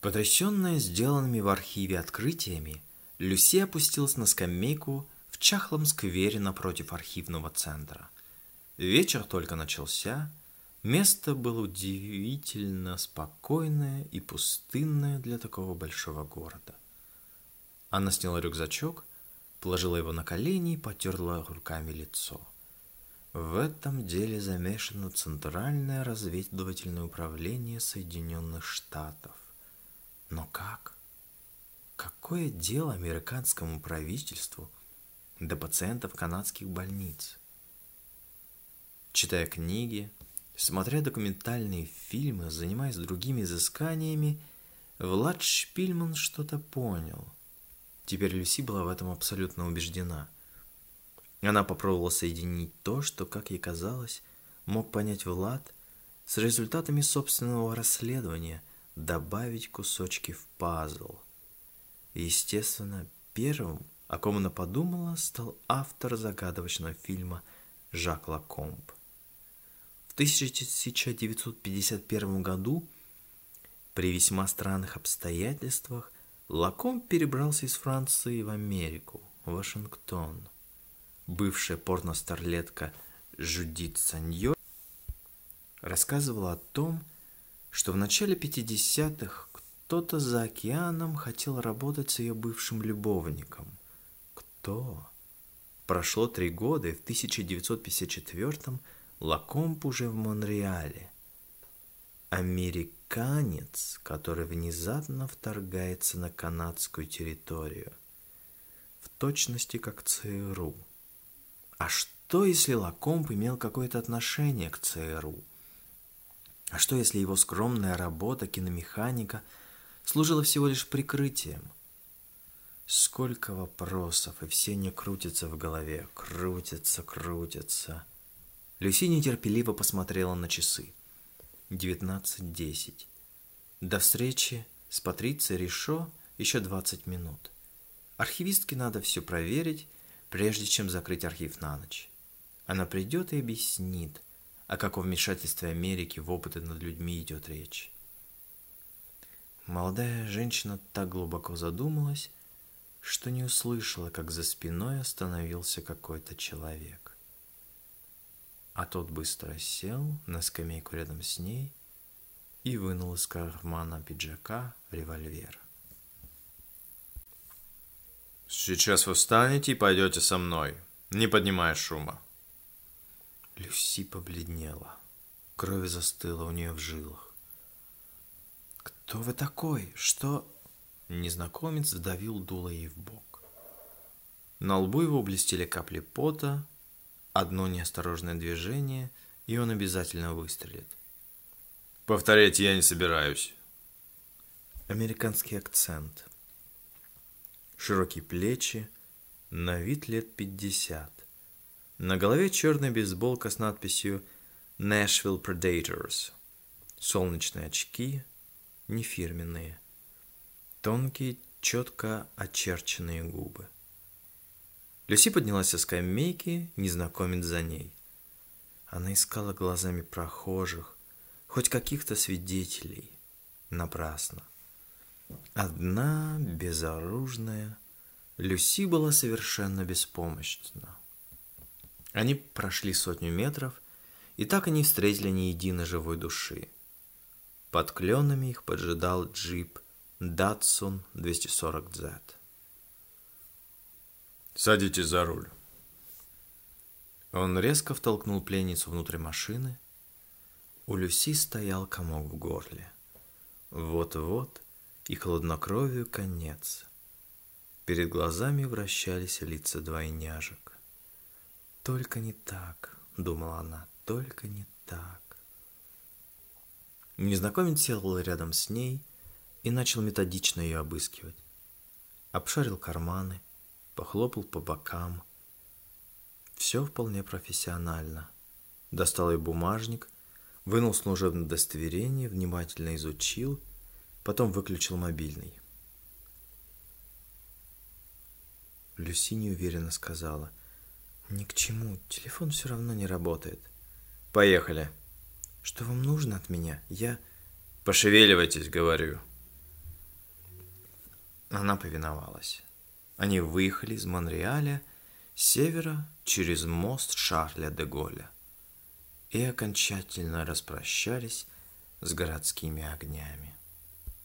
Потрясенная сделанными в архиве открытиями, Люси опустилась на скамейку в чахлом сквере напротив архивного центра. Вечер только начался, место было удивительно спокойное и пустынное для такого большого города. Она сняла рюкзачок, положила его на колени и потерла руками лицо. В этом деле замешано Центральное разведывательное управление Соединенных Штатов. Но как? Какое дело американскому правительству до пациентов канадских больниц? Читая книги, смотря документальные фильмы, занимаясь другими изысканиями, Влад Шпильман что-то понял. Теперь Люси была в этом абсолютно убеждена. Она попробовала соединить то, что, как ей казалось, мог понять Влад, с результатами собственного расследования – добавить кусочки в пазл. естественно, первым, о ком она подумала, стал автор загадочного фильма Жак Лакомб. В 1951 году при весьма странных обстоятельствах Лакомб перебрался из Франции в Америку, Вашингтон. Бывшая порно-старлетка Жудит Саньо рассказывала о том, что в начале 50-х кто-то за океаном хотел работать с ее бывшим любовником. Кто? Прошло три года, и в 1954-м Лакомб уже в Монреале. Американец, который внезапно вторгается на канадскую территорию. В точности как ЦРУ. А что, если Лакомб имел какое-то отношение к ЦРУ? А что, если его скромная работа киномеханика служила всего лишь прикрытием? Сколько вопросов, и все не крутятся в голове, крутятся, крутятся. Люси нетерпеливо посмотрела на часы. 19.10. До встречи с Патрицией Ришо еще 20 минут. Архивистке надо все проверить, прежде чем закрыть архив на ночь. Она придет и объяснит – о каком вмешательстве Америки в опыты над людьми идет речь. Молодая женщина так глубоко задумалась, что не услышала, как за спиной остановился какой-то человек. А тот быстро сел на скамейку рядом с ней и вынул из кармана пиджака револьвер. «Сейчас вы встанете и пойдете со мной, не поднимая шума», Люси побледнела. Кровь застыла у нее в жилах. «Кто вы такой? Что...» Незнакомец вдавил дуло ей в бок. На лбу его блестели капли пота, одно неосторожное движение, и он обязательно выстрелит. «Повторять я не собираюсь». Американский акцент. Широкие плечи, на вид лет пятьдесят. На голове черная бейсболка с надписью Nashville Predators. Солнечные очки, не фирменные. Тонкие, четко очерченные губы. Люси поднялась со скамейки, незнакомец за ней. Она искала глазами прохожих, хоть каких-то свидетелей. Напрасно. Одна, безоружная, Люси была совершенно беспомощна. Они прошли сотню метров, и так и не встретили ни единой живой души. Под кленами их поджидал джип Datsun 240Z. «Садитесь за руль». Он резко втолкнул пленницу внутрь машины. У Люси стоял комок в горле. Вот-вот и хладнокровию конец. Перед глазами вращались лица двойняжек. Только не так, думала она, только не так. Незнакомец сел рядом с ней и начал методично ее обыскивать. Обшарил карманы, похлопал по бокам. Все вполне профессионально. Достал ей бумажник, вынул служебное удостоверение, внимательно изучил, потом выключил мобильный. Люси неуверенно сказала. Ни к чему, телефон все равно не работает. Поехали. Что вам нужно от меня? Я... Пошевеливайтесь, говорю. Она повиновалась. Они выехали из Монреаля с севера через мост Шарля де Голля и окончательно распрощались с городскими огнями.